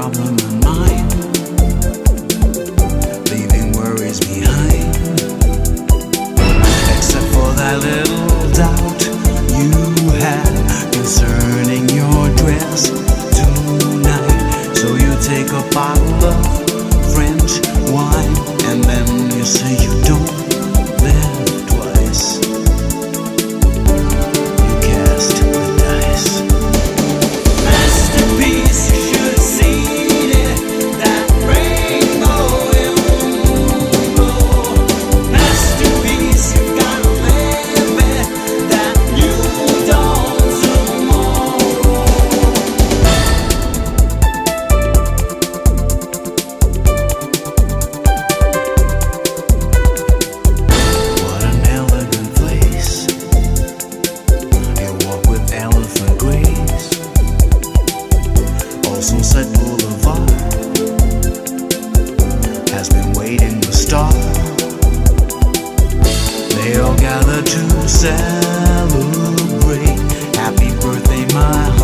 problem in mind. Sunset Boulevard has been waiting to start. They all gather to celebrate. Happy birthday, my